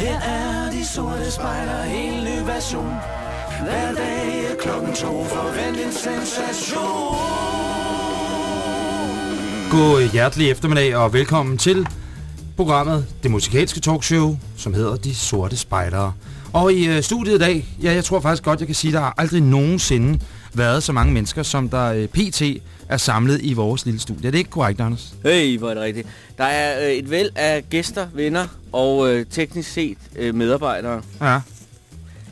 Her er de sorte spejder, en ny version. Hver dag er klokken to, forvent en sensation. God hjertelig eftermiddag og velkommen til programmet Det Musikalske Talkshow, som hedder De Sorte Spejdere. Og i øh, studiet i dag, ja, jeg tror faktisk godt, jeg kan sige, der har aldrig nogensinde været så mange mennesker, som der øh, pt. er samlet i vores lille studie. Er det ikke korrekt, Anders? Hey, hvor er det rigtigt. Der er øh, et væld af gæster, venner og øh, teknisk set øh, medarbejdere. Ja,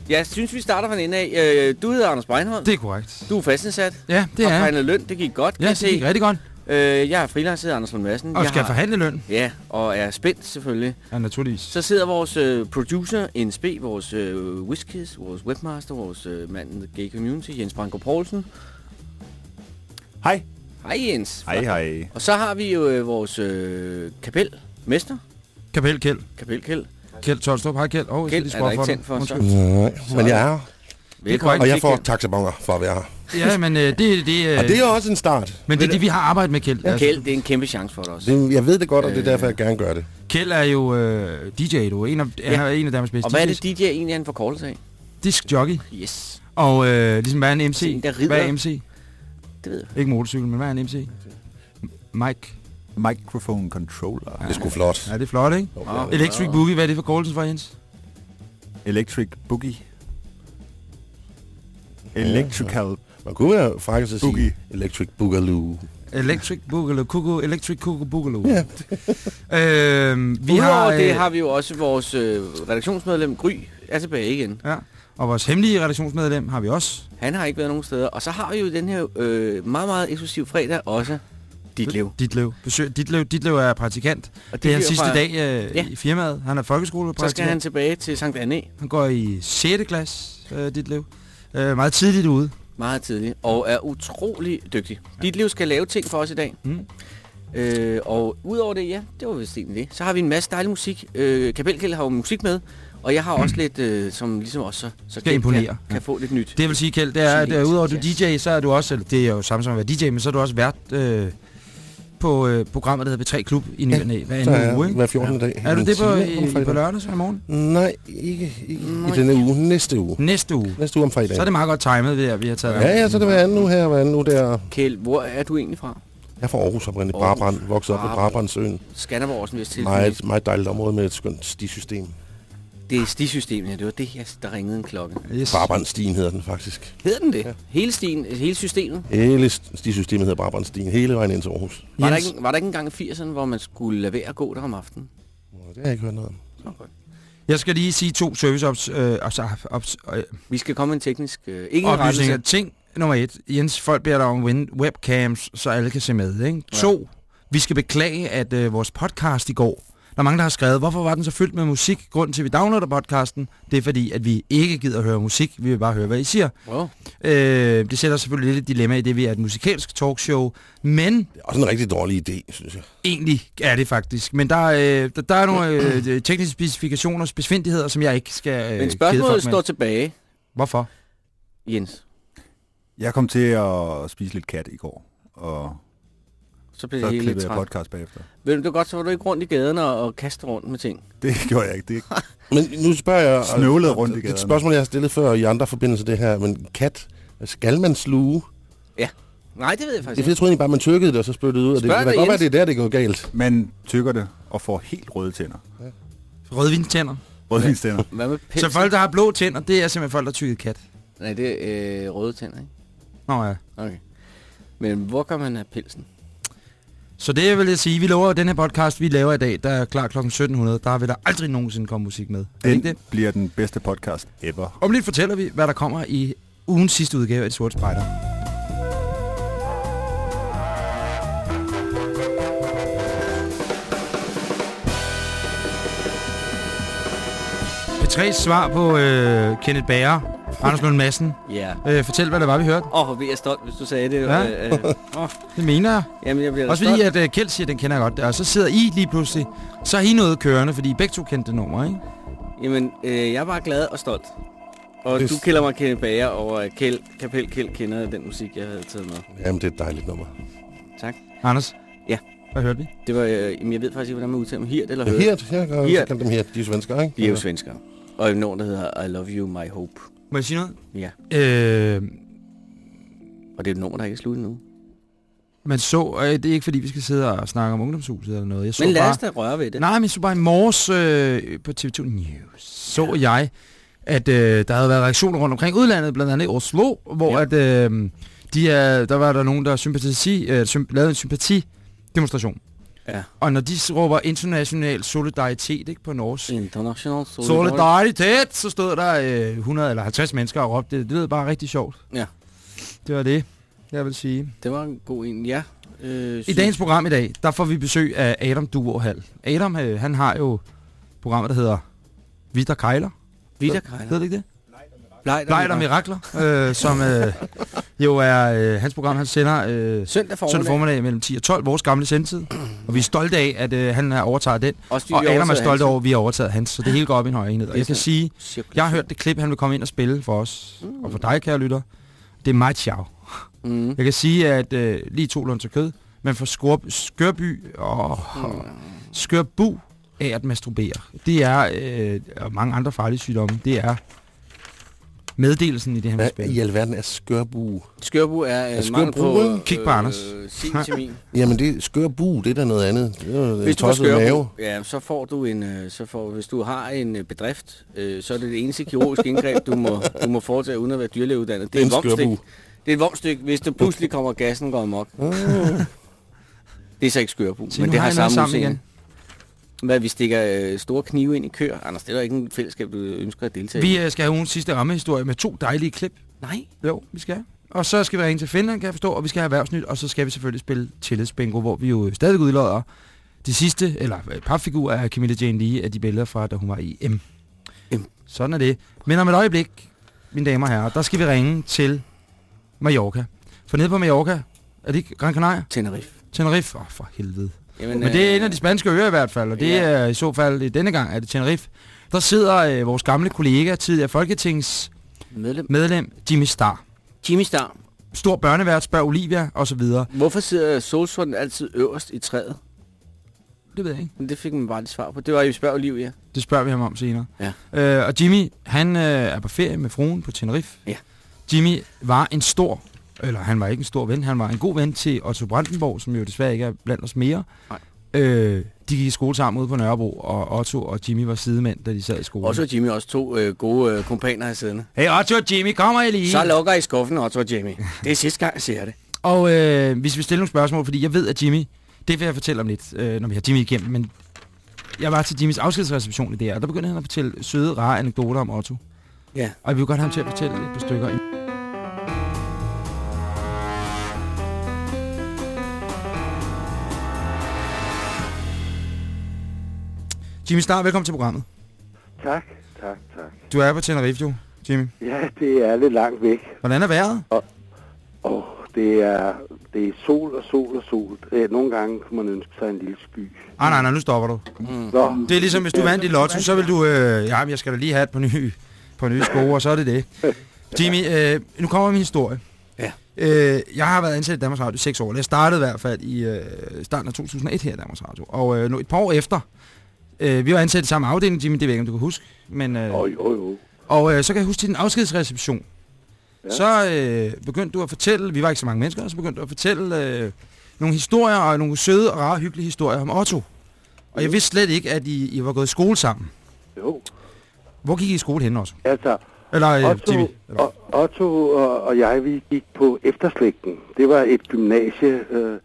Jeg synes, vi starter fra en ende af. Øh, du hedder Anders Breinholt. det er korrekt. Du er fastansat. Ja, det er jeg. forhandlet løn. Det gik godt, kan Ja, jeg det se. gik rigtig godt. Øh, jeg er freelance, hedder Anders Lund Madsen. Og jeg skal har- forhandle løn. Ja, og er spændt selvfølgelig. Ja, naturligvis. Så sidder vores øh, producer, NSB, vores øh, Whiskys, vores webmaster, vores øh, mand i the gay community, Jens Branko Poulsen. Hej. Hej Jens. Hej, hej. Og så har vi jo øh, vores øh, kapelmester, Kapel Kjeld. kapelkæld. Kjeld Tolstrup. Hej Kjeld. Åh, jeg Kjeld skal lige er der ikke for tændt for. Undskyld. Nej, men jeg er her. Velkommen Og jeg får Kjeld. taxabonger for at være her. Ja, men øh, det, det, øh, Og det er også en start. men det er det, vi har arbejdet med, Kjeld. Altså, Kjeld, det er en kæmpe chance for dig også. Det, jeg ved det godt, og det er Øh. derfor, jeg gerne gør det. Kjeld er jo øh, DJ, du. En af, ja. han er en af Danmarks bedste Og hvad er det, DJ egentlig er en forkortelse af? Disk jockey. Yes. Og øh, ligesom, hvad er en MC? En, der rider. Hvad er MC? Det ved jeg. Ikke motorcykel, men hvad er en MC? Mike. Microphone controller. Det er sgu flot. Ja, det er flot, ikke? Ah. Electric Boogie, hvad er det for Golden for, Jens? Electric Boogie. Electrical. Man kunne være faktisk at sige Boogie. Electric Boogaloo. Electric Boogaloo, Kuku, Electric Kuku Boogaloo. Ja. øhm, vi Udover har, det øh, har vi jo også vores øh, redaktionsmedlem Gry er tilbage igen. Ja, og vores hemmelige redaktionsmedlem har vi også. Han har ikke været nogen steder. Og så har vi jo den her øh, meget, meget eksklusiv fredag også Ditlev. Ditlev. Besøg, Ditlev, Ditlev er praktikant. Og Det er hans sidste fra- dag øh, Ja. i firmaet. Han er Så skal han folkeskolepraktikant. tilbage til Sankt Anne Han går i 6. klasse, øh, Ditlev. Øh, meget tidligt ude. Meget tidligt. Og er utrolig dygtig. Ditlev skal lave ting for os i dag. Mm. Øh, og udover det, ja, det var vist egentlig det. Så har vi en masse dejlig musik. Øh, Kapelkæld har jo musik med. Og jeg har også lidt, øh, som ligesom også så, så Kjeld. Kan, kan få lidt nyt. Det vil sige, Kjeld, det er, at udover du. DJ, så er du også, eller det er jo samme som at være DJ, men så er du også vært øh, på øh, programmet, der hedder B3 Klub i ny Ja, næ, hver er anden uge, ikke? hver 14. dag. Er du det på, i, fredag. på lørdag så i morgen? Nej, ikke, ikke Nej. i denne uge. Næste uge. Næste uge. Næste uge om fredag. Så er det meget godt timet, det her, vi har taget. Ja, ja, så er det hver anden uge her, hver anden uge der. Kjeld, hvor er du egentlig fra? Jeg er fra Aarhus oprindeligt. Aarhus. Brabrand. Vokset op ved Brabrand. Brabrandsøen. Skanderborg også en vis til. Meget, meget dejligt område med et skønt stisystem. Det er stisystemet, ja. Det var det, jeg, der ringede en klokke. Yes. Brabrandstien hedder den faktisk. Hedder den det? Hele stien, hele systemet? Hele st- stisystemet hedder Brabrandstien. Hele vejen ind til Aarhus. Var der, ikke, var der ikke engang i 80'erne, hvor man skulle lade være at gå der om aftenen? Nå, Det har jeg ikke hørt noget om. Okay. jeg skal lige sige to service ops, øh, ops, ops, øh, Vi skal komme med en teknisk... Øh, ikke en oplysninger. Ting nummer et. Jens, folk beder dig om webcams, så alle kan se med. Ikke? Ja. To, vi skal beklage, at øh, vores podcast i går, der er mange, der har skrevet, hvorfor var den så fyldt med musik? Grunden til, at vi downloader podcasten, det er fordi, at vi ikke gider at høre musik. Vi vil bare høre, hvad I siger. Wow. Øh, det sætter selvfølgelig lidt et dilemma i det, vi er et musikalsk talkshow, men Det er også en rigtig dårlig idé, synes jeg. egentlig er det faktisk. Men der, øh, der, der er nogle øh, tekniske specifikationer og specifindigheder, som jeg ikke skal øh, Men kede spørgsmålet står tilbage, Hvorfor? Jens. Jeg kom til at spise lidt kat i går, og Så bliver så det hele jeg træt. podcast bagefter. Ved du det er godt, så var du ikke rundt i gaden og, og kaste rundt med ting. Det gjorde jeg ikke. Det Men nu spørger jeg... Snøvlede rundt i Det er gaderne. et spørgsmål, jeg har stillet før i andre forbindelser, det her. Men kat, skal man sluge? Nej, det ved jeg Det faktisk fordi, jeg troede egentlig bare, man tykkede det, og så spyttede det ud. Og det kan godt være, det er der, det går galt. man tykker det og får helt røde tænder. Rødvinstænder. Rødvinstænder. Hvad med? Så folk, der har blå tænder, det er simpelthen folk, der tykker kat. Nej, det er øh, røde tænder, ikke? Nå ja. Okay. Men hvor kan man have pelsen? Så det vil jeg sige, vi lover, at den her podcast, vi laver i dag, der er klar kl. 1700, der vil der aldrig nogensinde komme musik med. Det ikke Den det? bliver den bedste podcast ever. Om lidt fortæller vi, hvad der kommer i ugens sidste udgave af De Sorte Spejder. P3's svar på øh, Kenneth Bager, Anders Lund Madsen. Ja. Øh, fortæl, hvad det var, vi hørte. Åh, hvor bliver jeg stolt, hvis du sagde det. Ja. Øh, øh, åh, Det mener jeg. jamen, jeg bliver Også stolt. fordi, at uh, Kjeld siger, at den kender jeg godt. Og så sidder I lige pludselig, så har I noget kørende, fordi I begge to kendte det nummer, ikke? Jamen, øh, jeg er bare glad og stolt. Og Det- du kalder mig Kenneth Bager over, at Kjeld, Kapel Kjeld kender den musik, jeg havde taget med. Jamen, det er et dejligt nummer. Tak. Anders? Ja. Hvad hørte vi? Det var, øh, jamen, jeg ved faktisk ikke, hvordan man udtaler dem. Hirt eller Ja, Hørt? Hirt, jeg kan Hirt. dem Hirt. De er svenskere, ikke? De er jo svenskere. Og en nummer, der hedder I Love You, My Hope. Må jeg sige noget? Ja, Øh, og det er et nummer, der ikke er slut nu. man så, øh, det er ikke fordi, vi skal sidde og snakke om ungdomshuset eller noget. Jeg så Men lad bare, os da røre ved det. Nej, men jeg så bare i morges øh, på TV2 News, så jeg, at øh, der havde været reaktioner rundt omkring udlandet, blandt andet i Oslo, hvor Ja. at, øh, de er, der var der nogen, der sympatisi, øh, sym, lavede en sympati-demonstration. Ja. Og når de råber international solidaritet ikke, på norsk, International Solidaritet. solidaritet, så stod der øh, 100 eller 50 mennesker og råbte. Det, det lød bare rigtig sjovt. Ja. Det var det, jeg vil sige. Det var en god en, ja. Øh, I dagens program i dag, der får vi besøg af Adam Duvohal. Adam, øh, han har jo programmet, der hedder Vitter Kejler. Vita Ved Kejler. du ikke det? Blejder. Mirakler, øh, som øh, jo er øh, hans program, han sender øh, Søndag formiddag. søndag formiddag mellem 10 og 12, vores gamle sendtid. Og vi er stolte af, at øh, han er overtaget den. Også Og Adam er stolt over, at vi har overtaget hans, så det hele går op i en høj enhed. Og jeg kan sige, jeg har hørt det klip, han vil komme ind og spille for os, og for dig, kære lytter. Det er meget sjov. Mm. Jeg kan sige, at øh, lige to lunds kød, men for skorp, skørby og skørbu af at masturbere, det er, øh, og mange andre farlige sygdomme, det er meddelelsen i det her Hvad spil. i alverden er skørbu? Skørbu er Er øh, skørbu, mangel på ikke? Kig på Anders. øh. Jamen, det er skørbu, det er da noget andet. Det er Hvis du tosset skørbu, mave. ja, så får du en, øh, så får, hvis du har en øh, bedrift, øh, så er det det eneste kirurgiske indgreb, du må, du må foretage uden at være dyrlægeuddannet. Det er En et vomstik. skørbu. Det er et vomstik, hvis der pludselig kommer gassen går amok. Det er så ikke skørbu, Se, men det har har samme sammen udseende. Hvad, vi stikker øh, store knive ind i køer? Anders, det er der ikke en fællesskab, du ønsker at deltage Vi i. øh, skal have ugens sidste rammehistorie med to dejlige klip. Nej. Jo, vi skal. Og så skal vi ringe til Finland, kan jeg forstå, og vi skal have erhvervsnyt, og så skal vi selvfølgelig spille tillidsbingo, hvor vi jo stadig udlodder de sidste, eller øh, papfigurer af Camilla Jane Lee af de billeder fra, da hun var i M. M. Sådan er det. Men om et øjeblik, mine damer og herrer, der skal vi ringe til Mallorca. For nede på Mallorca, er det ikke Gran Canaria? Tenerife. Tenerife? Åh, oh, for helvede. Jamen, Men det er en af de spanske øer i hvert fald, og det Ja. er i så fald i denne gang er det Tenerife. Der sidder øh, vores gamle kollega, tidligere folketingsmedlem Medlem. Jimmy Star. Jimmy Star. Stor børnevært, spørger Olivia og så videre. Hvorfor sidder solsorten altid øverst i træet? Det ved jeg ikke. Men det fik man bare et svar på. Det var jo spørg Olivia. Det spørger vi ham om senere. Ja. Øh, og Jimmy, han øh, er på ferie med fruen på Tenerife. Ja. Jimmy var en stor, eller han var ikke en stor ven, han var en god ven til Otto Brandenborg, som jo desværre ikke er blandt os mere. Nej. Øh, de gik i skole sammen ude på Nørrebro, og Otto og Jimmy var sidemænd, da de sad i skole. Også Jimmy også to øh, gode øh, kompaner her siddende. Hey Otto og Jimmy, kommer I lige? Så lukker I skuffen, Otto og Jimmy. Det er sidste gang, jeg siger det. Og øh, hvis vi stiller nogle spørgsmål, fordi jeg ved, at Jimmy, det vil jeg fortælle om lidt, øh, når vi har Jimmy igennem, men jeg var til Jimmys afskedsreception i her, og der begyndte han at fortælle søde, rare anekdoter om Otto. Ja. Og jeg vil godt have ham til at fortælle et par stykker. Jimmy Star, velkommen til programmet. Tak, tak, tak. Du er på Tenerife, jo, Jimmy. Ja, det er lidt langt væk. Hvordan er vejret? Og det er, det er sol og sol og sol. Øh, Nogle gange kunne man ønske sig en lille sky. Ah, nej, nej, nu stopper du. Nå, Det er ligesom, hvis du vandt i lotto, så vil du... Øh, ja, men jeg skal da lige have et par nye, par nye sko, og så er det det. Jimmy, øh, nu kommer min historie. Ja. Øh, jeg har været ansat i Danmarks Radio i seks år. Jeg startede i hvert fald i øh, starten af 2001 her i Danmarks Radio. Og øh, nu et par år efter, øh, vi var ansat i samme afdeling, Jimmy, det ved jeg ikke, om du kan huske. Men, øh, jo, jo, jo. og øh, så kan jeg huske til den afskedsreception. Ja. Så øh, begyndte du at fortælle, vi var ikke så mange mennesker, så begyndte du at fortælle øh, nogle historier, og nogle søde og rare, hyggelige historier om Otto. Og jeg vidste slet ikke, at I, I var gået i skole sammen. Jo, Hvor gik I i skole hen også? altså, Eller øh, Otto, Jimmy? Eller, og, Otto og, og jeg, vi gik på efterslægten. Det var et gymnasie, øh,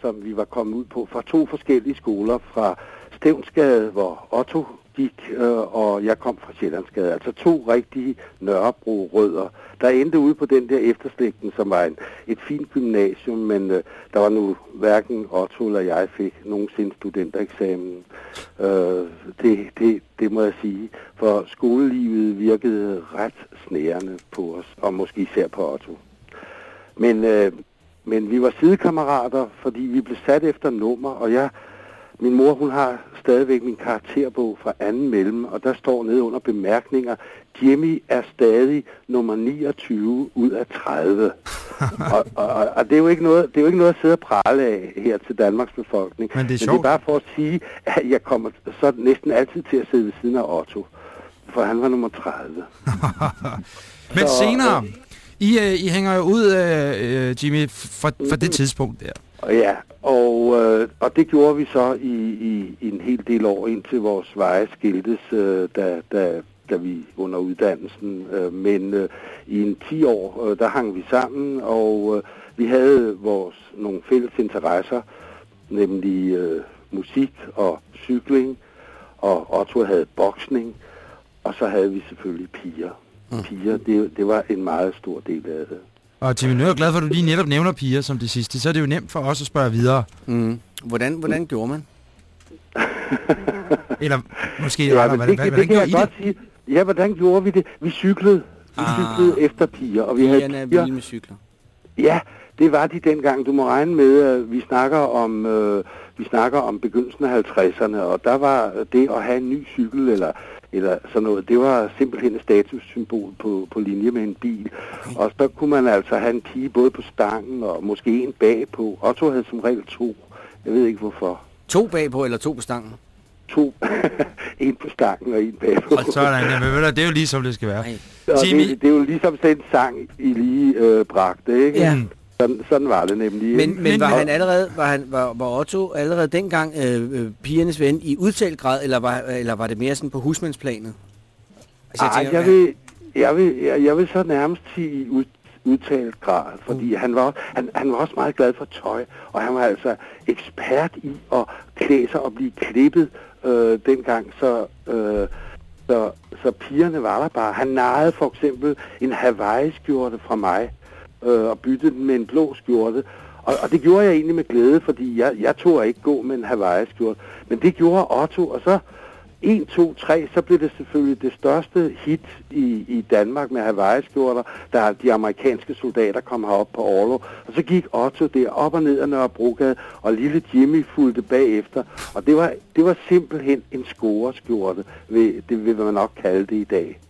som vi var kommet ud på fra to forskellige skoler. Fra Stævnsgade, hvor Otto gik, øh, og jeg kom fra Sjællandsgade. Altså to rigtige Nørrebro-rødder, der endte ude på den der efterslægten, som var en, et fint gymnasium, men øh, der var nu hverken Otto eller jeg fik nogensinde studentereksamen. Øh, det, det, det må jeg sige, for skolelivet virkede ret snærende på os, og måske især på Otto. Men, øh, men vi var sidekammerater, fordi vi blev sat efter nummer, og jeg min mor, hun har stadigvæk min karakterbog fra anden mellem, og der står nede under bemærkninger, Jimmy er stadig nummer 29 ud af 30. og, og, og, og det, er jo ikke noget, det er jo ikke noget at sidde og prale af her til Danmarks befolkning. Men det er Men det sjovt. er bare for at sige, at jeg kommer så næsten altid til at sidde ved siden af Otto. For han var nummer 30. Men Så, senere, I, øh, I hænger jo ud, øh, øh, Jimmy, fra, fra det tidspunkt der. Ja, og, øh, og det gjorde vi så i, i, i en hel del år, indtil vores veje skiltes, øh, da, da, da vi under uddannelsen. Øh, men øh, i en 10 år, øh, der hang vi sammen, og øh, vi havde vores nogle fælles interesser, nemlig øh, musik og cykling, og Otto havde boksning, og så havde vi selvfølgelig piger. Piger, det, det var en meget stor del af det. Og Jimmy, nu er jeg glad for, at du lige netop nævner piger som det sidste. Så er det jo nemt for os at spørge videre. Mm. Hvordan, hvordan gjorde man? Eller måske, Ja, men hvordan, det, hvordan, det, det kan gjorde jeg I godt det? sige. Ja, hvordan gjorde vi det? Vi cyklede. Vi Ah. cyklede efter piger, og vi havde er piger. vilde med cykler. Ja, det var de dengang. Du må regne med, at vi snakker om, øh, vi snakker om begyndelsen af 50'erne, og der var det at have en ny cykel eller eller sådan noget, det var simpelthen et statussymbol på, på linje med en bil. Og så kunne man altså have en pige både på stangen og måske en bagpå. Otto havde som regel to. Jeg ved ikke hvorfor. To bagpå eller to på stangen? To. en på stangen og en bagpå. Og sådan, jamen, det er jo lige som det skal være. Det, det er jo ligesom sådan en sang, I lige øh, bragte, ikke? Ja. Mm. Sådan, sådan var det nemlig. Men, men var han allerede, var, han, var, var Otto allerede dengang øh, øh, pigernes ven i udtalt grad, eller var, eller var det mere sådan på husmandsplanet? Altså, Ej, tænker, jeg, vil, jeg, vil, jeg, jeg vil så nærmest sige i ud, udtalt grad, fordi han, var, han, han var også meget glad for tøj, og han var altså ekspert i at klæde sig og blive klippet øh, dengang, så, øh, så, så pigerne var der bare. Han narrede for eksempel en Hawaii-skjorte fra mig, øh, og byttede den med en blå skjorte, og, og det gjorde jeg egentlig med glæde, fordi jeg, jeg tog ikke gå med en Hawaii-skjorte, men det gjorde Otto, og så 1, 2, 3, så blev det selvfølgelig det største hit i, i Danmark med Hawaii-skjorter, da de amerikanske soldater kom herop på Orlov. Og så gik Otto der op og ned ad Nørrebrogade, og lille Jimmy fulgte bagefter. Og det var, det var simpelthen en scoreskjorte, ved, det vil man nok kalde det i dag.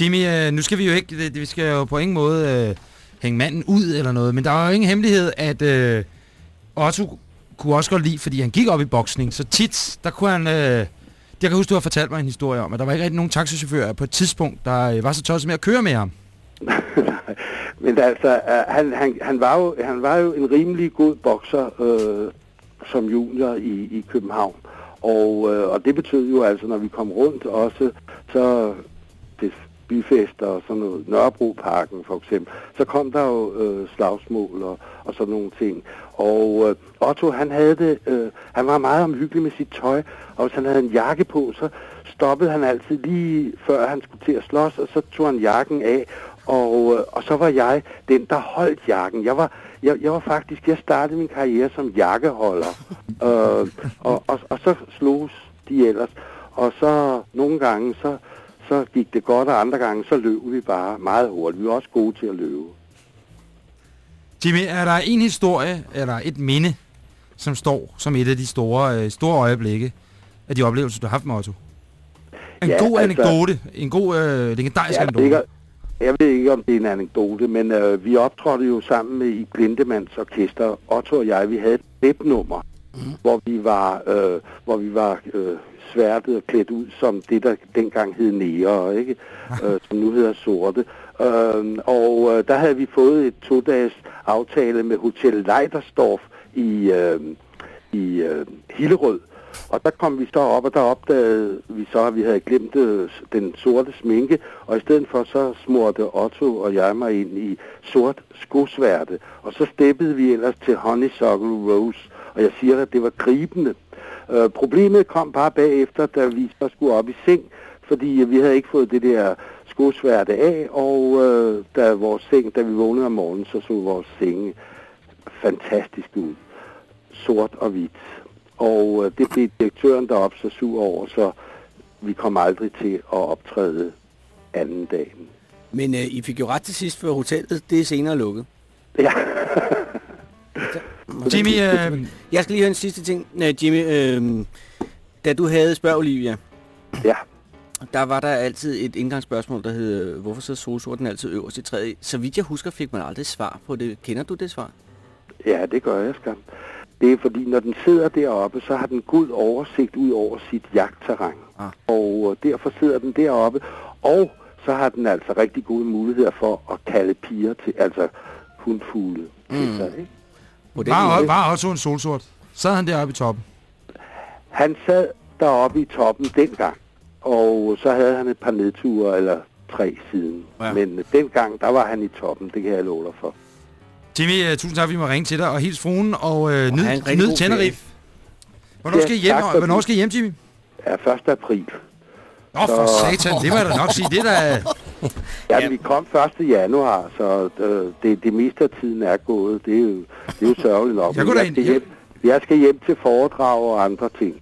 Jimmy, øh, nu skal vi jo ikke, vi skal jo på ingen måde øh, hænge manden ud eller noget, men der er jo ingen hemmelighed, at øh, Otto kunne også godt lide, fordi han gik op i boksning, så tit, der kunne han... Øh, jeg kan huske, du har fortalt mig en historie om, at der var ikke rigtig nogen taxichauffører på et tidspunkt, der øh, var så tosset med at køre med ham. Men altså, uh, han, han, han, var jo, han var jo en rimelig god bokser øh, som junior i, i København. Og, øh, og det betød jo altså, når vi kom rundt også, så det, byfester og sådan noget, Nørrebroparken for eksempel, så kom der jo øh, slagsmål og, og sådan nogle ting. Og øh, Otto, han havde det, øh, han var meget omhyggelig med sit tøj, og hvis han havde en jakke på, så stoppede han altid lige før han skulle til at slås, og så tog han jakken af, og, øh, og så var jeg den, der holdt jakken. Jeg var, jeg, jeg var faktisk, jeg startede min karriere som jakkeholder, øh, og, og, og så slogs de ellers. Og så nogle gange, så, så gik det godt, og andre gange, så løb vi bare meget hurtigt. Vi var også gode til at løbe. Jimmy, er der en historie, eller et minde, som står som et af de store, øh, store øjeblikke af de oplevelser, du har haft med Otto? En Ja, god altså- anekdote, en god øh, legendarisk Ja, anekdote. ikke, jeg ved ikke, om det er en anekdote, men øh, vi optrådte jo sammen med i Glindemands orkester. Otto og jeg, vi havde et webnummer, mm. hvor vi var, øh, hvor vi var øh, sværtet og klædt ud som det, der dengang hed nære, ikke? øh, som nu hedder sorte. Øh, og øh, der havde vi fået et to-dages aftale med Hotel Leidersdorf i, øh, i øh, Hillerød. Og der kom vi så op, og der opdagede vi så, at vi havde glemt øh, den sorte sminke, og i stedet for så smurte Otto og jeg mig ind i sort skosværte, og så steppede vi ellers til Honeysuckle Rose, og jeg siger at det var gribende. Øh, problemet kom bare bagefter, da vi så skulle op i seng, fordi øh, vi havde ikke fået det der skosværte af, og øh, da vores seng, da vi vågnede om morgenen, så så vores senge fantastisk ud. Sort og hvidt. Og øh, det blev direktøren deroppe så sur over, så vi kom aldrig til at optræde anden dagen. Men øh, I fik jo ret til sidst, for hotellet det er senere lukket. Ja, Jimmy, øh, Jeg skal lige høre en sidste ting, øh, Jimmy. Øh, da du havde Spørg Olivia, Ja, der var der altid et indgangsspørgsmål, der hed, hvorfor sidder solsorten altid øverst i træet? Så vidt jeg husker, fik man aldrig svar på det. Kender du det svar? ja, det gør jeg skam. Det er fordi, når den sidder deroppe, så har den god oversigt ud over sit jagtterræn. Ah. Og øh, derfor sidder den deroppe. Og så har den altså rigtig gode muligheder for at kalde piger til, altså hundfugle mm. til sig, ikke? Var, var også en solsort. Sad han deroppe i toppen? Han sad deroppe i toppen dengang, og så havde han et par nedture, eller tre siden. Ja. Men øh, dengang, der var han i toppen, det kan jeg love dig for. Jimmy, uh, tusind tak, vi må ringe til dig, og hils fruen, og nyd, en rigtig nyd god Tenerife. Hvornår skal I hjem, tak for hvornår skal I hjem, Jimmy? Ja, 1. april. Åh, for satan, det må jeg da nok sige. Det er da... Ja, ja. vi kom 1. januar, så øh, det, det meste af tiden er gået. Det er jo, det er jo sørgeligt nok. Jeg jeg, skal hjem, jeg skal hjem til foredrag og andre ting.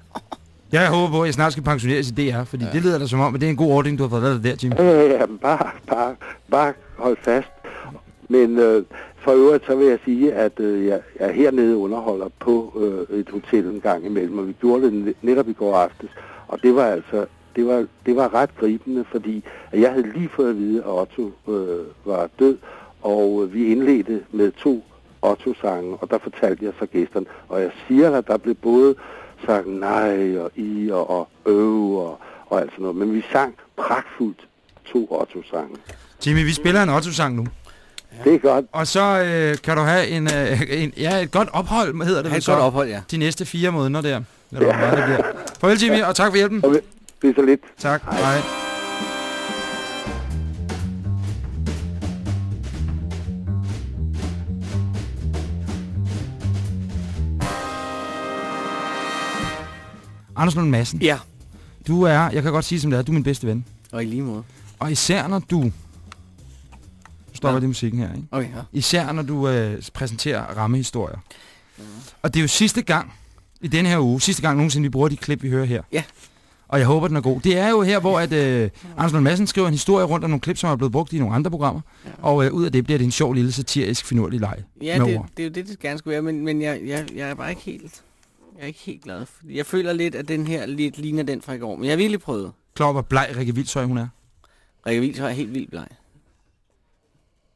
Jeg håber på, at jeg snart skal pensioneres i DR, fordi ja. det lyder da som om, at det er en god ordning, du har fået lavet der, Jimmy. Ja, ja, bare, bare, bare hold fast. Men øh, for øvrigt så vil jeg sige, at øh, jeg, jeg hernede underholder på øh, et hotel en gang imellem, og vi gjorde det net- netop i går aftes. Og det var altså, det var, det var ret gribende, fordi at jeg havde lige fået at vide, at Otto øh, var død, og øh, vi indledte med to Otto-sange, og der fortalte jeg så gæsterne, og jeg siger dig, der blev både sagt nej og i og, og øv og, og alt sådan noget, men vi sang pragtfuldt to Otto-sange. Jimmy, vi spiller en Otto-sang nu. Det er godt. Og så øh, kan du have en, øh, en, ja, et godt ophold, hedder det et så, godt ophold, ja. de næste fire måneder der. Eller meget det bliver. Farvel, Jimmy, og tak for hjælpen. Og det er så lidt. Tak. Hej. Anders Lund Madsen, Ja, du er, jeg kan godt sige som det er, du er min bedste ven. og i lige måde. Og især når du, nu stopper Ja. ja. det musikken her, ikke? Okay, ja. Især når du øh, præsenterer rammehistorier. Og det er jo sidste gang i denne her uge, sidste gang nogensinde, vi bruger de klip, vi hører her. Ja. Og jeg håber, den er god. Det er jo her, hvor at, øh, Anders Lund Madsen skriver en historie rundt om nogle klip, som er blevet brugt i nogle andre programmer. Ja. Og øh, ud af det bliver det en sjov lille satirisk finurlig leg Ja, det, ord. det er jo det, det gerne skulle være, men, men jeg, jeg, jeg er bare ikke helt... Jeg er ikke helt glad. Fordi jeg føler lidt, at den her lidt ligner den fra i går. Men jeg har virkelig prøvet. Klar, hvor bleg Rikke Vildshøj hun er. Rikke Vils er helt vildt bleg.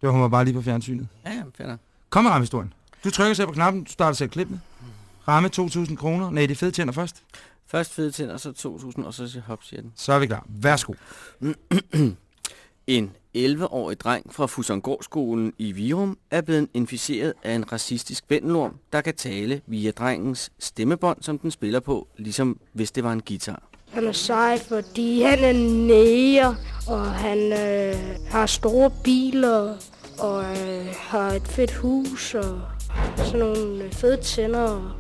Det var hun var bare lige på fjernsynet. Ja, ja, nok. Kom med rammehistorien. Du trykker selv på knappen, du starter selv klippene. Ramme 2.000 kroner. Nej, det er fede tænder først. Først fede tænder, så 2000, og så hop, siger den. Så er vi klar. Værsgo. En 11-årig dreng fra Fusongårdsskolen i Virum er blevet inficeret af en racistisk vendelorm, der kan tale via drengens stemmebånd, som den spiller på, ligesom hvis det var en guitar. Han er sej, fordi han er næger, og han øh, har store biler, og øh, har et fedt hus, og sådan nogle øh, fede tænder.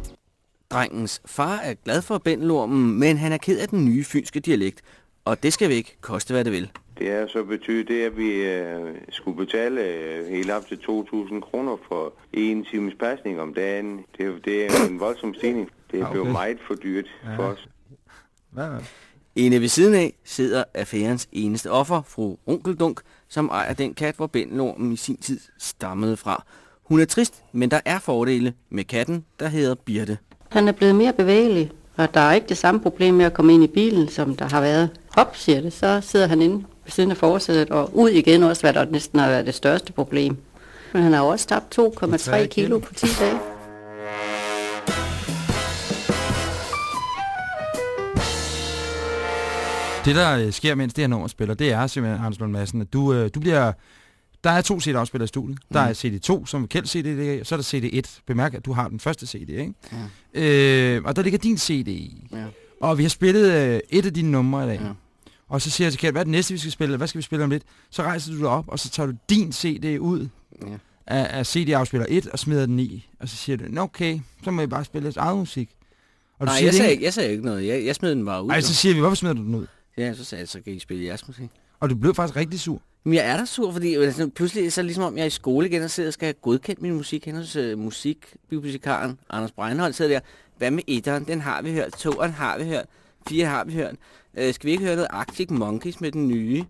Drengens far er glad for vendelormen, men han er ked af den nye fynske dialekt, og det skal væk, koste hvad det vil. Det har så betydet det, at vi øh, skulle betale øh, helt op til 2.000 kroner for en times pasning om dagen. Det, er jo- det er en voldsom stigning. Det er Ja, blevet okay. meget for dyrt for os. Hvad? Inde ved siden af sidder affærens eneste offer, fru Runkeldunk, som ejer den kat, hvor vendelormen i sin tid stammede fra. Hun er trist, men der er fordele med katten, der hedder Birte. Han er blevet mere bevægelig, og der er ikke det samme problem med at komme ind i bilen, som der har været. Hop, siger det, så sidder han inde ved siden af forsædet og ud igen også, hvad der næsten har været det største problem. Men han har også tabt 2,3 kilo på 10 dage. Det, der øh, sker, mens det her nummer spiller, det er simpelthen, Hans Lund Madsen, at du, øh, du bliver... Der er to CD-afspillere i studiet. Der er CD2, som Kjeld CD, det er, så er der CD1. Bemærk, at du har den første CD, ikke? Ja. Øh, og der ligger din CD i. Ja. Og vi har spillet øh, et af dine numre i dag. Ja. Og så siger jeg til Kjeld, hvad er det næste, vi skal spille? Hvad skal vi spille om lidt? Så rejser du dig op, og så tager du din CD ud Ja. af, af CD-afspiller 1 og smider den i. Og så siger du, "Nå, okay, så må jeg bare spille lidt eget musik. Og du Nej, siger jeg sagde, ikke. jeg sagde ikke noget. Jeg, jeg smed den bare ud. Ej, jo. så siger vi, hvorfor smider du den ud? Ja, så sagde jeg, så kan I spille jeres musik. Og du blev faktisk rigtig sur. Men jeg er da sur, fordi altså, pludselig så er det ligesom om, jeg er i skole igen og sidder og skal have godkendt min musik hen hos øh, musikbibliotekaren Anders Breinholt sidder der. Hvad med etteren? Den har vi hørt. Toeren har vi hørt. Fire har vi hørt. Øh, skal vi ikke høre noget Arctic Monkeys med den nye?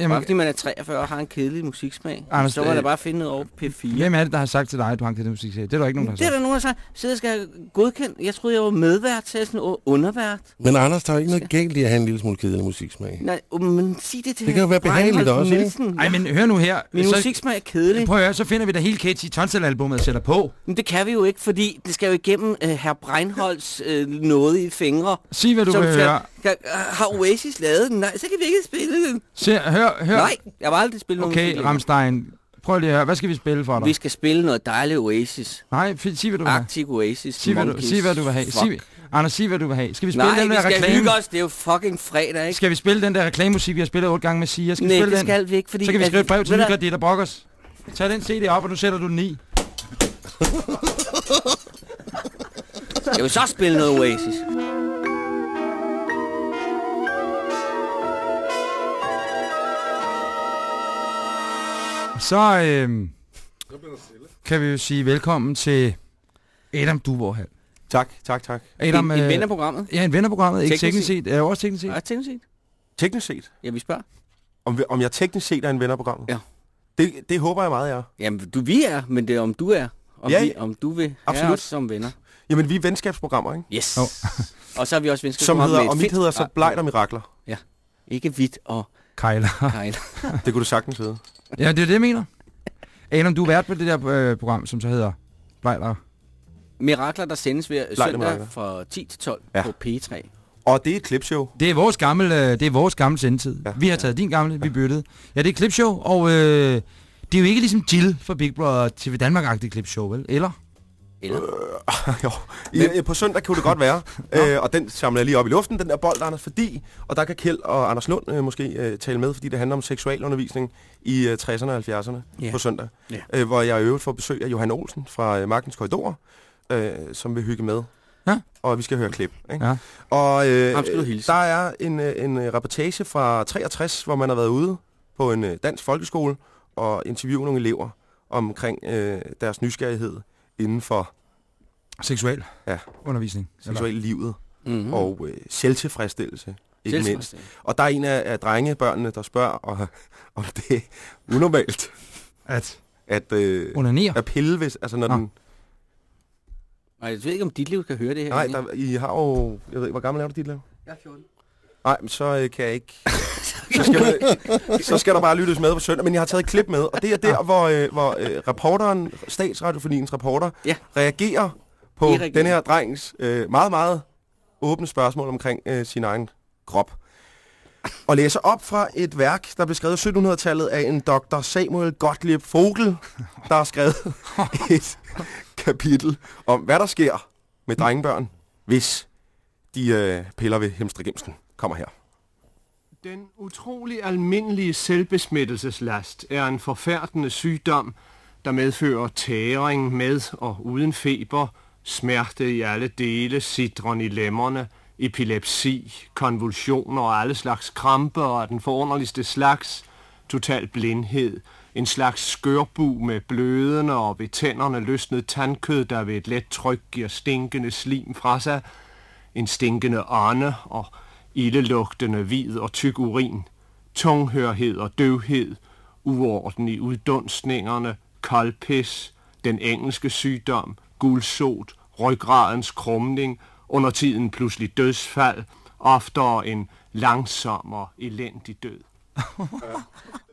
Jamen, Bare fordi man er 43 og har en kedelig musiksmag, Anders, så må man øh, bare finde noget over på P4. Hvem er det, der har sagt til dig, at du har en kedelig musik? Det er der ikke nogen, der har Det er sagt. der nogen, der sagt. Sidder og skal godkendt. Jeg troede, jeg var medvært til sådan noget undervært. Men Anders, der er jo ikke noget galt i at have en lille smule kedelig musiksmag. Nej, uh, men sig det til Det kan jo være behageligt også, ikke? Nielsen. Ej, men hør nu her. Min så, musiksmag er kedelig. prøv at høre, så finder vi da hele Katie Tonsel-albummet og sætter på. Men det kan vi jo ikke, fordi det skal jo igennem uh, herr Breinholds uh, noget i fingre. Sig, hvad du vil høre. Kan, uh, har Oasis lavet den? Nej, så kan vi ikke spille den. Se, hør, hør. Nej, jeg har aldrig spillet nogen Okay. Ramstein. Prøv lige at høre. Hvad skal vi spille for dig? Vi skal spille noget dejligt Oasis. Nej, sig, hvad du vil have. Arctic Oasis. Sig, hvad du, sig, hvad du vil have. Sig, Anders, sig, hvad du vil have. Skal vi spille Nej, den vi der skal reklame? hygge os. Det er jo fucking fredag, ikke? Skal vi spille den der reklamemusik, vi har spillet otte gange med Sia? Skal vi Nej, spille det den? skal vi ikke, fordi... Så kan vi skrive et brev til Nygrat Dieter Brokkers. Tag den CD op, og nu sætter du den i. Jeg vil så spille noget Oasis. Så øh, kan vi jo sige velkommen til Adam Duvorhal. Tak, tak, tak. Adam, En, en øh, ven af programmet. Ja, en ven af programmet. Ikke Teknisk set. Ja, også teknisk set. Nej, teknisk set. Teknisk set. Ja, vi spørger. Om, om jeg teknisk set er en ven af programmet? Ja. Det, det håber jeg meget, jeg er. Jamen, du, vi er, men det er om du er. Om, Ja, vi, om du vil have absolut. os som venner. Jamen, vi er venskabsprogrammer, ikke? Yes. Jo. og så har vi også venskab Som hedder, og mit hedder så Blejt og Mirakler. Ikke hvidt og Kejler. kejl. Det kunne du sagtens hedde. Ja, det er det, jeg mener. Adam, du er vært på det der øh, program, som så hedder Blejler. Mirakler, der sendes hver søndag fra 10 til 12 Ja. på P3. Og det er et klipshow. Det er vores gamle, øh, det er vores gamle sendetid. Ja. Ja. Vi har taget din gamle, vi byttede. Ja, det er et klipshow, og øh, det er jo ikke ligesom Jill fra Big Brother TV Danmark-agtigt klipshow, vel? Eller? Eller? jo. I, på søndag kunne det godt være. øh, og den samler jeg lige op i luften, den der bold, Anders, fordi, og der kan Kjeld og Anders Lund øh, måske øh, tale med, fordi det handler om seksualundervisning i øh, 60'erne og 70'erne Ja. på søndag. Ja. Øh, hvor jeg i øvrigt får besøg af Johan Olsen fra øh, Magtens Korridor, øh, som vil hygge med. Ja. Og vi skal høre klip. Ikke? Ja. Og øh, der er en, øh, en øh, reportage fra 63, hvor man har været ude på en øh, dansk folkeskole og interviewe nogle elever omkring øh, deres nysgerrighed inden for Seksuel Ja. undervisning. seksuallivet Mm-hmm. mm. og øh, selvtilfredsstillelse, ikke mindst. Og der er en af, af drengebørnene, der spørger, og, om det er unormalt At at, øh, onanere. at pille, hvis, altså når Nå. den... Nej, jeg ved ikke, om dit liv kan høre det her. Nej, der, I har jo... Jeg ved ikke, hvor gammel er du, dit liv? Jeg er 14. Nej, men så øh, kan jeg ikke... så, skal der, så skal der bare lyttes med på søndag. Men jeg har taget et klip med, og det er der, hvor, øh, hvor øh, reporteren, statsradiofoniens reporter, Ja. reagerer på reagerer. den her drengs øh, meget, meget åbne spørgsmål omkring øh, sin egen krop. Og læser op fra et værk, der blev skrevet i 1700-tallet af en dr. Samuel Gottlieb Vogel, der har skrevet et kapitel om, hvad der sker med drengebørn, hvis de øh, piller ved hemstregimsten. Kommer her. Den utrolig almindelige selvbesmittelseslast er en forfærdende sygdom, der medfører tæring med og uden feber, smerte i alle dele, sidron i lemmerne, epilepsi, konvulsioner og alle slags kramper og den forunderligste slags, total blindhed, en slags skørbu med blødende og ved tænderne løsnet tandkød, der ved et let tryk giver stinkende slim fra sig, en stinkende ånde og ildelugtende hvid og tyk urin, tunghørhed og døvhed, uorden i uddunstningerne, koldpis, den engelske sygdom, gulsot, ryggradens krumning, under tiden pludselig dødsfald, oftere en langsom og elendig død.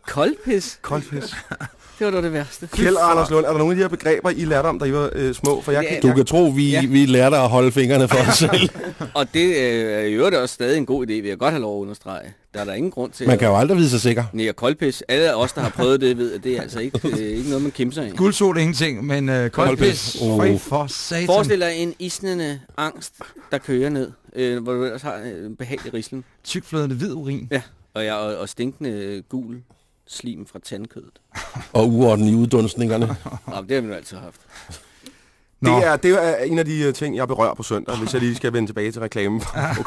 Koldpis? Koldpis. Det var da det værste. Kjeld og Anders Lund, er der nogle af de her begreber, I lærte om, da I var øh, små? For jeg Ja, kan, Du jeg, kan tro, vi, Ja. vi lærte at holde fingrene for os selv. Og det øh, er i øvrigt også stadig en god idé, vil jeg godt have lov at understrege. Der er der ingen grund til Man kan jo aldrig vide sig sikker. Nej, og koldpis. Alle os, der har prøvet det, ved, at det er altså ikke, øh, ikke noget, man kæmper sig af. Guldsol ingenting, men øh, koldpis. Koldpis. Oh. For satan. Forestil dig en isnende angst, der kører ned, øh, hvor du ellers har øh, en behagelig rislen. Tykflødende hvid urin. Ja, og, ja, og, og stinkende gul slim fra tandkødet. Og uorden i uddunstningerne. Nå, det har vi nu altid haft. Nå. det, er, det er en af de øh, ting, jeg berører på søndag, hvis jeg lige skal vende tilbage til reklamen på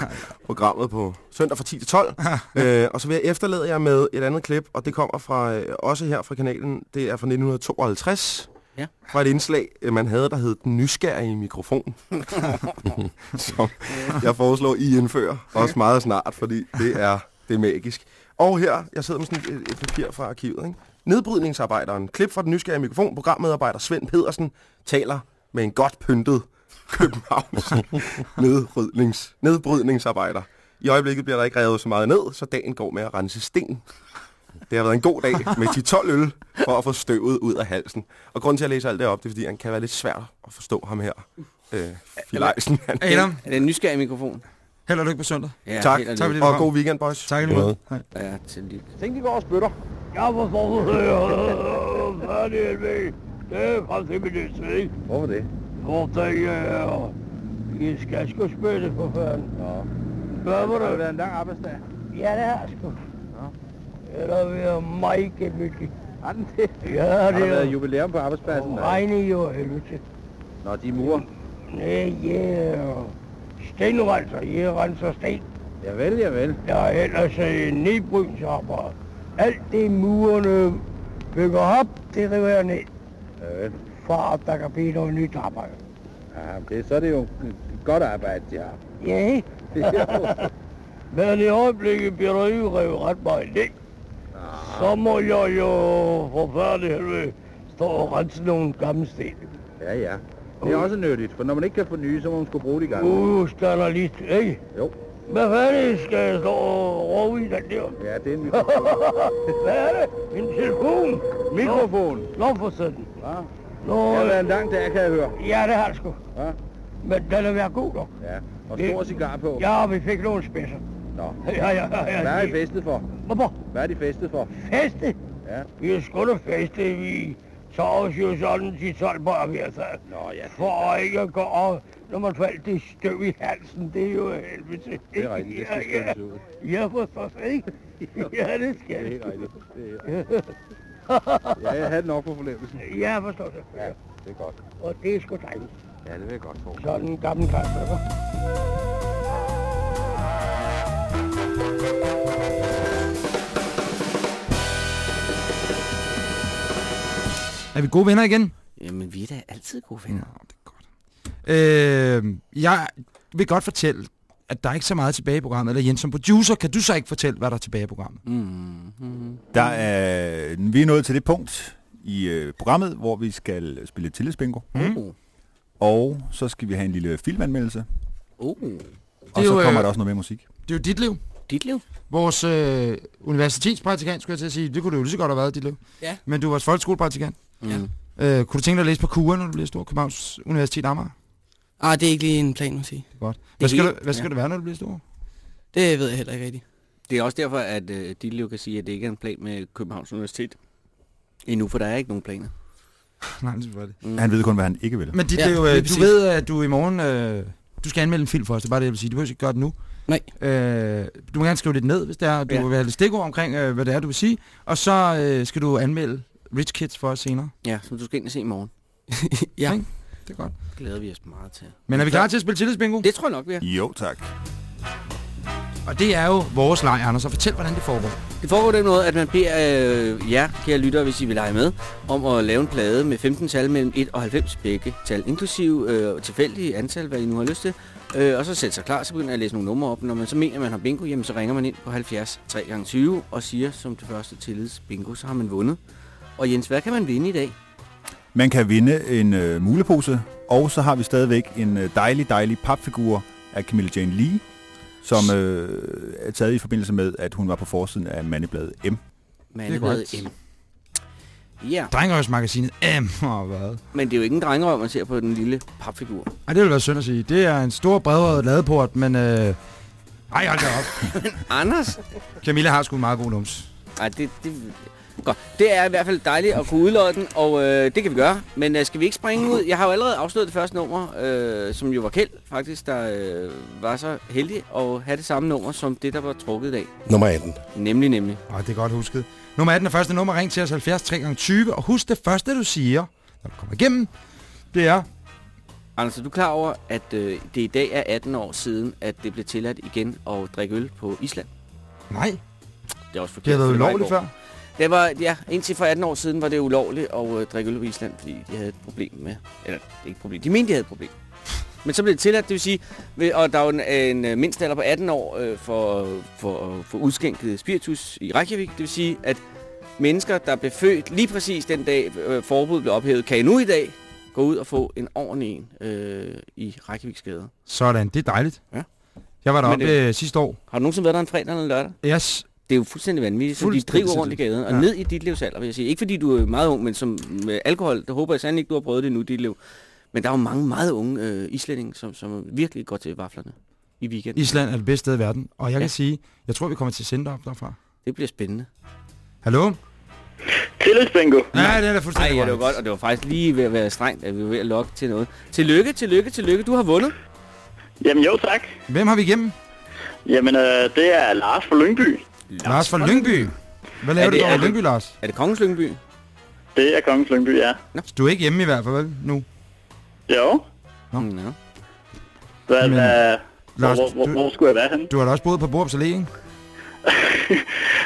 programmet på søndag fra 10 til 12. øh, og så vil jeg efterlade jer med et andet klip, og det kommer fra øh, også her fra kanalen. Det er fra 1952. Ja. Fra et indslag, øh, man havde, der hed Den nysgerrige mikrofon. som jeg foreslår, I indfører. Også meget snart, fordi det er, det er magisk. Og her, jeg sidder med sådan et, et papir fra arkivet. Ikke? Nedbrydningsarbejderen, klip fra den nysgerrige mikrofon, programmedarbejder Svend Pedersen taler med en godt pyntet Københavns nedbrydnings, nedbrydningsarbejder. I øjeblikket bliver der ikke revet så meget ned, så dagen går med at rense sten. Det har været en god dag med de 12 øl for at få støvet ud af halsen. Og grunden til, at jeg læser alt det op, det er, fordi han kan være lidt svær at forstå ham her. Øh, Filejsen. Adam, Er det en nysgerrig mikrofon? Held og lykke på søndag. Ja, Tak, tak fordi og kom. god weekend, boys. Tak lige måde. Hej. Ja, til lige. Tænk, de går og spytter. Ja, hvor får du det? Færdig, helvede. Det er kraftigt det sved. Hvorfor det? Fordi jeg I skal sgu spytte for fanden. Nå. Hvad var Har det det? været en lang arbejdsdag? Ja, det har jeg sgu. Det har været meget gemytligt. Har den det? Ja, Har det der været jubilæum på arbejdspladsen? der? regnet jo helvede til. Nå, de murer. Nej, ja, stenrenser. Jeg renser sten. Ja vel, ja er ellers øh, nedbrydningsarbejde. Alt det murene bygger op, det river jeg ned. Ja vel. For at der kan blive noget nyt arbejde. Ja, det, så er det jo et godt arbejde, de har. Ja, men i øjeblikket bliver der jo revet ret meget ned. Så må jeg jo for færdig helvede stå og rense nogle gamle sten. ja, ja. Det er også nyttigt, for når man ikke kan få nye, så må man skulle bruge de gamle. Uh, skal der lige, ikke? Jo. Hvad fanden skal jeg stå og råbe i den der? Ja, det er en mikrofon. Hvad er det? Min telefon? mikrofon. Nå, for sådan. Ja. Nå, Det har været en lang dag, kan jeg høre. ja, det har det sgu. Ja. Men den er været god nok. Ja. Og Det- stor cigar på. Ja, vi fik nogle spidser. Nå. Ja, ja, ja, ja. Hvad er I festet for? Hvorfor? Hvad er de festet for? Feste? Ja. Vi er sgu da feste. Vi os jo sådan de 12 bør, vi har taget. Nå, ja. For ikke at gå og, når man faldt det støv i halsen, det er jo helvede til. Det er rigtigt, det skal ja, ud. Ja, for så ikke? Ja, det skal Det er helt rigtigt. Det er... Ja, jeg havde nok på forlemmelsen. Ja, forstår det. Ja, det er godt. Og det er sgu dejligt. Ja, det vil jeg godt tro. Sådan en gammel kaffe. Er vi gode venner igen? Jamen, vi er da altid gode venner. Nå, det er godt. Øh, jeg vil godt fortælle, at der er ikke så meget tilbage i programmet. Eller Jens, som producer, kan du så ikke fortælle, hvad der er tilbage i programmet? Mm. Mm. Der er, vi er nået til det punkt i øh, programmet, hvor vi skal spille tillidsbingo. Mm. Og så skal vi have en lille filmanmeldelse. Uh. Og så jo, kommer øh, der også noget mere musik. Det er jo dit liv. Dit liv? Vores øh, universitetspraktikant, skulle jeg til at sige. Det kunne du jo lige så godt have været, dit liv. Ja. Men du er vores folkeskolepraktikant. Mm. Øh, kunne du tænke dig at læse på KUA, når du bliver stor? Københavns Universitet Amager? Ah, det er ikke lige en plan at sige. Godt. Hvad skal, det, hvad skal ja. det være, når du bliver stor? Det ved jeg heller ikke rigtigt. Det er også derfor, at øh, dit liv kan sige, at det ikke er en plan med Københavns Universitet. Endnu, for der er ikke nogen planer. Nej, det er selvfølgelig. Mm. Han ved kun, hvad han ikke vil. Men dit Ja, liv, lige øh, du ved, at du i morgen... Øh, du skal anmelde en film for os, det er bare det, jeg vil sige. Du behøver ikke gøre det nu. Nej. Øh, du må gerne skrive lidt ned, hvis det er. Du Ja. vil have lidt stikord omkring, øh, hvad det er, du vil sige. Og så øh, skal du anmelde Rich Kids for os senere. Ja, som du skal ind og se i morgen. Ja. Ikke? Det er godt. Det glæder vi os meget til. Men er vi klar til at spille tillidsbingo? Det tror jeg nok, vi er. Jo, tak. Og det er jo vores leg, Anders. Så fortæl, hvordan det foregår. Det foregår den måde, at man beder øh, jer, kære lyttere, hvis I vil lege med, om at lave en plade med 15 tal mellem 1 og 90 begge tal, inklusive øh, tilfældige antal, hvad I nu har lyst til. Øh, og så sætte sig klar, så begynder jeg at læse nogle numre op. Når man så mener, at man har bingo, jamen, så ringer man ind på 70 3 gange 20 og siger som det første tillids bingo, så har man vundet. Og Jens, hvad kan man vinde i dag? Man kan vinde en øh, mulepose, og så har vi stadigvæk en øh, dejlig, dejlig papfigur af Camilla Jane Lee, som øh, er taget i forbindelse med, at hun var på forsiden af mandebladet M. Mandebladet M. Ja, Drengerøvsmagasinet M og hvad? men det er jo ikke en drengerøv, man ser på den lille papfigur. Ej, det vil være synd at sige. Det er en stor bredrøret ladeport, men... Øh... Ej, hold da op. Anders? Camilla har sgu en meget god nums. Nej, det, det, godt. det er i hvert fald dejligt at kunne udløje den, og øh, det kan vi gøre. Men øh, skal vi ikke springe ud? Jeg har jo allerede afsløret det første nummer, øh, som jo var Kjeld, faktisk, der øh, var så heldig at have det samme nummer, som det, der var trukket i dag. Nummer 18. Nemlig, nemlig. Ej, det er godt husket. Nummer 18 er første nummer. Ring til os 70 3 gange 20 Og husk det første, du siger, når du kommer igennem, det er... Anders, er du klar over, at øh, det i dag er 18 år siden, at det blev tilladt igen at drikke øl på Island? Nej, Det er også forkert. det har været ulovligt før. Det var, ja, indtil for 18 år siden var det ulovligt at øh, drikke øl på Island, fordi de havde et problem med... Eller, det er ikke et problem. De mente, de havde et problem. Men så blev det tilladt, det vil sige, og der er jo en, en øh, mindst alder på 18 år øh, for, for, for udskænket spiritus i Reykjavik. Det vil sige, at mennesker, der blev født lige præcis den dag, øh, forbuddet blev ophævet, kan endnu i dag gå ud og få en ordentlig en øh, i Reykjaviks gader. Sådan, det er dejligt. Ja. Jeg var deroppe øh, øh, sidste år. Har du nogensinde været der en fredag eller en lørdag? Yes. Det er jo fuldstændig vanvittigt, så de driver rundt i gaden. Og Ja. ned i dit livsalder, vil jeg sige. Ikke fordi du er meget ung, men som med alkohol, det håber jeg sandelig ikke, du har prøvet det nu, dit liv. Men der er jo mange meget unge øh, islændinge, som, som virkelig går til vaflerne i weekenden. Island er det bedste sted i verden. Og jeg Ja. kan sige, jeg tror, vi kommer til dig op derfra. Det bliver spændende. Hallo? Tillægsbingo. Ja, det er da fuldstændig Ej, ja, det var godt, og det var faktisk lige ved at være strengt, at vi var ved at lokke til noget. Tillykke, tillykke, tillykke. Du har vundet. Jamen jo, tak. Hvem har vi igennem? Jamen, øh, det er Lars fra Lyngby. Lars fra Lyngby. Hvad laver Er du det- er i det- Lyngby, Lars? Er det Kongens Lyngby? Det er Kongens Lyngby, ja. Du er ikke hjemme i hvert fald, vel, nu? Jo. Nå. Nå. Hvad, Men, hvad, hvor, Lars, hvor, hvor, du- hvor skulle jeg være henne? Du har da også boet på Borups Allé, ikke?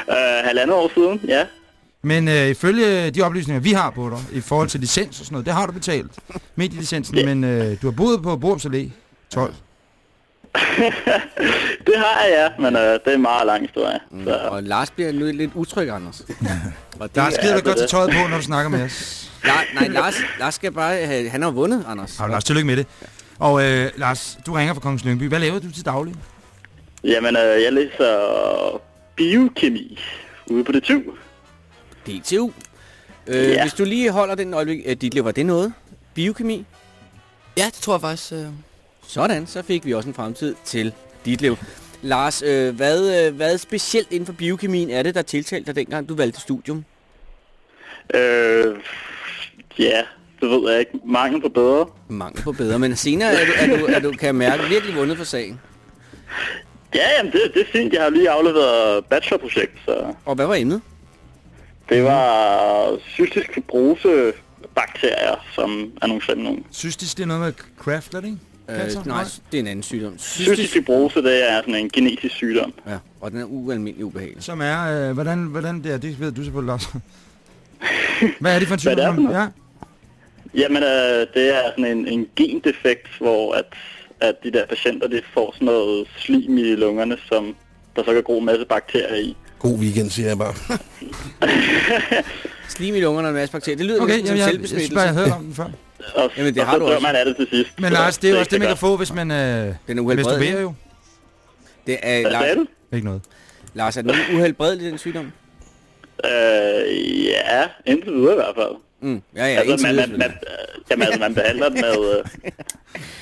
Øh, halvandet år siden, ja. Men øh, ifølge de oplysninger, vi har på dig, i forhold til licens og sådan noget, det har du betalt. Medielicensen, Ja. men øh, du har boet på Borups Allé 12. Det har jeg, ja, men øh, det er en meget lang historie. Mm. Så, Og Lars bliver nu lidt utryg, Anders. Og det Der er skidt Ja, du godt til tøjet på, når du snakker med os. Nej, nej Lars, Lars skal bare have, han har vundet, Anders. Ja, Lars, tillykke med det. Og øh, Lars, du ringer fra Kongens Lyngby. Hvad laver du til daglig? jamen, øh, jeg læser biokemi ude på 20. DTU. Øh, Ja. Hvis du lige holder den øjeblik, øh, dit liv, var det noget? Biokemi? Ja, det tror jeg faktisk. Øh... Sådan, så fik vi også en fremtid til dit liv. Lars, øh, hvad, øh, hvad specielt inden for biokemien er det, der tiltalte dig dengang, du valgte studium? Øh, ja, det ved jeg ikke. Mangel på bedre. Mangel på bedre, men senere er du, er du, er du kan jeg mærke, virkelig vundet for sagen. Ja, jamen, det, det er fint. Jeg har lige afleveret bachelorprojekt, så... Og hvad var emnet? Det var cystisk fibrose bakterier, som er nogle sådan nogle. Cystisk, det er noget med kræft, er det ikke? Cancer? Øh, nej, det er en anden sygdom. Cystisk fibrose, det er sådan en genetisk sygdom. Ja, og den er ualmindelig ubehagelig. Som er, øh, hvordan, hvordan det er, det ved du selvfølgelig også. Hvad er det for en Hvad det er for sygdom? noget? Ja. Jamen, øh, det er sådan en, en gendefekt, hvor at, at de der patienter, de får sådan noget slim i lungerne, som der så kan gro en masse bakterier i. God weekend, siger jeg bare. Slim i lungerne og en masse bakterier. Det lyder Okay, næsten som jeg, jeg, selvbesmittelse. synes bare, jeg hørte om den før. Og, Jamen, det og har så du dør også. man af det til sidst. Men Lars, det er jo også det, man kan få, hvis man øh, Den er uhelbredelig. masturberer jo. Det er, Hvad sagde Lars, du? Ikke noget. Lars, er den uhelbredelig, den sygdom? Øh, ja, indtil videre i hvert fald. Mm, ja, ja, altså, indtil man, videre man, man, jamen, altså, man behandler den med... Øh,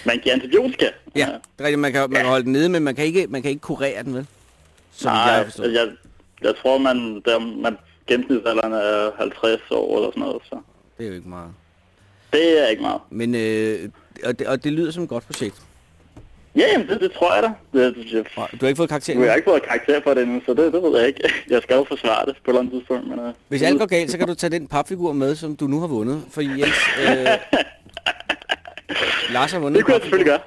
man giver antibiotika. Ja, det er rigtigt, man kan, man kan holde den nede, men man kan ikke, man kan ikke kurere den, vel? Som Nej, jeg har forstået. jeg, jeg tror, man, der, man gennemsnitsalderen er 50 år eller sådan noget, så Det er jo ikke meget. Det er ikke meget. Men, øh, og, det, og det lyder som et godt projekt. Ja, jamen, det, det tror jeg da. Det, jeg, Du har ikke fået karakter jeg har endnu? ikke fået karakter for det endnu, så det, det ved jeg ikke. Jeg skal jo forsvare det på et eller andet tidspunkt. Men, uh, Hvis alt går galt, så kan du tage den papfigur med, som du nu har vundet. For Jens, øh, Lars har vundet det kunne jeg selvfølgelig gøre.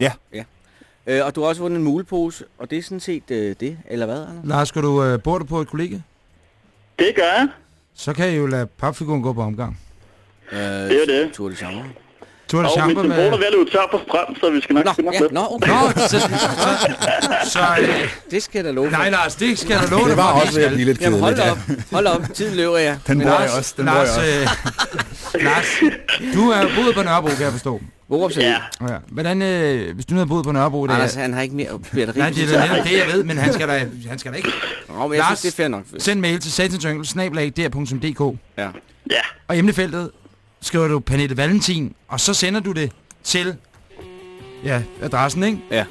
Ja. Ja. Øh, og du har også vundet en mulepose, og det er sådan set øh, det, eller hvad, Anders? Lars, skal du, øh, bor du på et kollega? Det gør jeg. Så kan I jo lade papfiguren gå på omgang. Øh, Det er det. Tour de Chambre. Tour de Og min Chambre telefon er med... ved at løbe tør på strøm, så vi skal nok Nå, finde ja, lidt. nå, okay. Nå, så, så, så øh, Det skal jeg da love for. nej Lars, det skal du love Det var også ved at blive lidt Jamen hold kedeligt, da op, hold da op, tiden løber jeg. Den bruger jeg også. Den bruger Lars, jeg også. øh, Lars, du er boet på Nørrebro, kan jeg forstå. Borup Ja, Ja. Hvordan, øh, hvis du nu havde boet på Nørrebro, det er... Anders, han har ikke mere batteri. Nej, det er da det, jeg ved, men han skal da, han skal da ikke. Nå, men jeg Lars, synes, det er fair nok. Send mail til satansjungle, Ja. ja. og emnefeltet skriver du Pernille Valentin, og så sender du det til, ja, adressen, ikke? ja.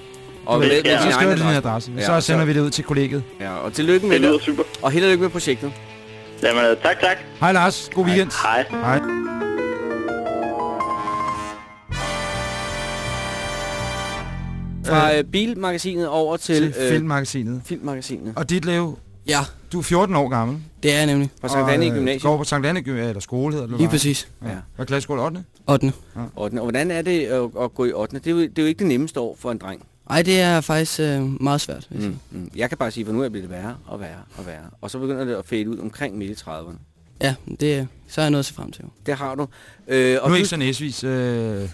Og med, med ja, så skriver du din adresse. Ja, så sender så- vi det ud til kollegiet. Ja, og tillykke med Det lyder super. Og held og lykke med projektet. Jamen, øh, tak, tak. Hej Lars, god weekend. Hej. Hej. Fra øh, Bilmagasinet over til, Til øh, Filmmagasinet. Filmmagasinet. Og dit Lev, Ja, du er 14 år gammel. det er jeg nemlig. Fra Sankt Anne øh, Gymnasium. Går på Sankt Anne Gymnasium, eller skole hedder det. Lige præcis. Ja. Ja. Hvad klasse du 8. 8. 8. Og hvordan er det at, at gå i 8. Det er, jo, det er jo ikke det nemmeste år for en dreng. Ej, det er faktisk øh, meget svært. Jeg Mm. Mm. Jeg kan bare sige, for nu er det værre og værre og værre. Og så begynder det at fade ud omkring midt i 30'erne. Ja, det, så er jeg noget at se frem til. jo. Det har du. Øh, og Nu er du, ikke så næsvis. Øh,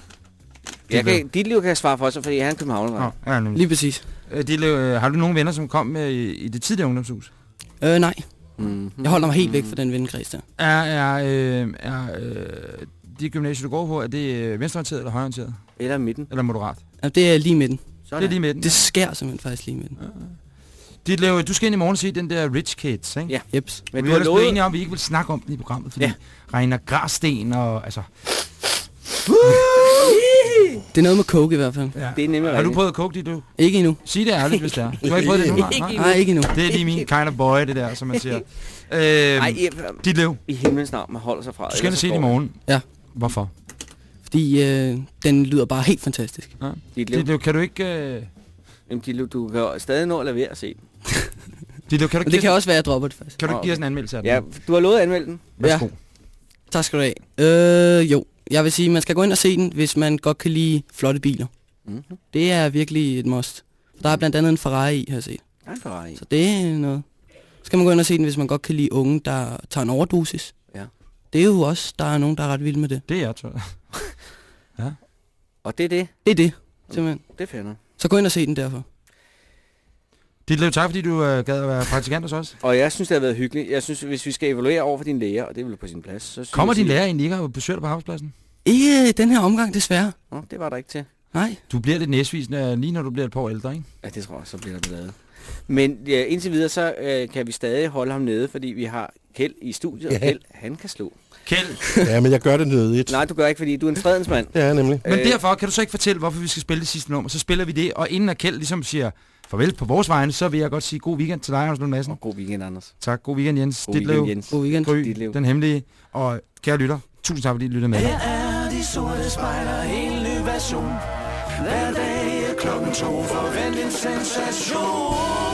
Jeg kan, dit liv kan svare for sig, fordi han er københavner. Nå, ja, nemlig. Lige præcis. Øh, Ditlev, øh, har du nogle venner, som kom med i, i det tidligere ungdomshus? Øh, nej. Mm. Jeg holder mig helt væk fra den vennekreds der. Er, er, øh, er øh, de gymnasier, du går på, er det øh, venstreorienteret eller højreorienteret? Eller midten. Eller moderat? Ja, det er lige midten. Det er lige midten. Det skærer simpelthen faktisk lige midten. Ditlev, du skal ind i morgen og se den der Rich Kids, ikke? Ja. Jeps. Men vi du har lovet- enige om, at vi ikke vil snakke om den i programmet, fordi ja. Regner Græsten og altså... Det er noget med coke i hvert fald. Ja. Det er nemlig Har du rigtigt. prøvet coke, Ditlev? Ikke endnu. Sig det ærligt, hvis det er. Du har ikke prøvet det endnu? Ikke nej? endnu. Nej, ikke endnu. Det er lige min kind of boy, det der, som man siger. Øhm, Ej, jeg- Ditlev, I himlens navn, man holder sig fra. du skal ind og se det i morgen. Ja. Hvorfor? Fordi øh, den lyder bare helt fantastisk. Ja. Dit liv. Ditlev, kan du ikke... Øh, Jamen, dit liv, du kan jo stadig nå at lade være at se den. Ditlev, kan du Men det give, kan også være, at jeg dropper det faktisk. kan du ikke give os en anmeldelse af den? Ja, du har lovet at anmelde den. Værsgo. Tak skal du have. Øh, jo, jeg vil sige, man skal gå ind og se den, hvis man godt kan lide flotte biler. Mhm. Det er virkelig et must. Der er blandt andet en Ferrari i, har jeg set. Nej, Ferrari. Så det er noget. Så skal man gå ind og se den, hvis man godt kan lide unge, der tager en overdosis. Ja. Det er jo også, der er nogen, der er ret vilde med det. Det er jeg, tror jeg. Og det er det. Det er det, simpelthen. Det er fandme. Så gå ind og se den derfor. Ditlev, tak fordi du øh, gad at være praktikant hos os. Og jeg synes, det har været hyggeligt. Jeg synes, hvis vi skal evaluere over for dine læger, og det er vel på sin plads, så Kommer din lærer egentlig ikke og besøger dig på arbejdspladsen? Ikke øh, den her omgang, desværre. Nå, det var der ikke til. Nej. Du bliver lidt næsvisende, lige når du bliver et par år ældre, ikke? Ja, det tror jeg, så bliver der lavet. Men ja, indtil videre, så øh, kan vi stadig holde ham nede, fordi vi har Kjeld i studiet, og Ja. Kjeld, han kan slå. Kjeld. Ja, men jeg gør det nødigt. Nej, du gør ikke, fordi du er en fredensmand. Jeg nemlig. Men Øh. derfor kan du så ikke fortælle, hvorfor vi skal spille det sidste nummer. Så spiller vi det, og inden at Kjeld ligesom siger farvel på vores vegne, så vil jeg godt sige god weekend til dig, Anders Lund Madsen. Og god weekend, Anders. Tak, god weekend, Jens. God Ditlev, weekend, Jens. God weekend. Gry, Ditlev. den hemmelige, og kære lytter, tusind tak, fordi I lyttede med. Her er de sorte spejler, en ny version. Hver dag er klokken to, forvent en sensation.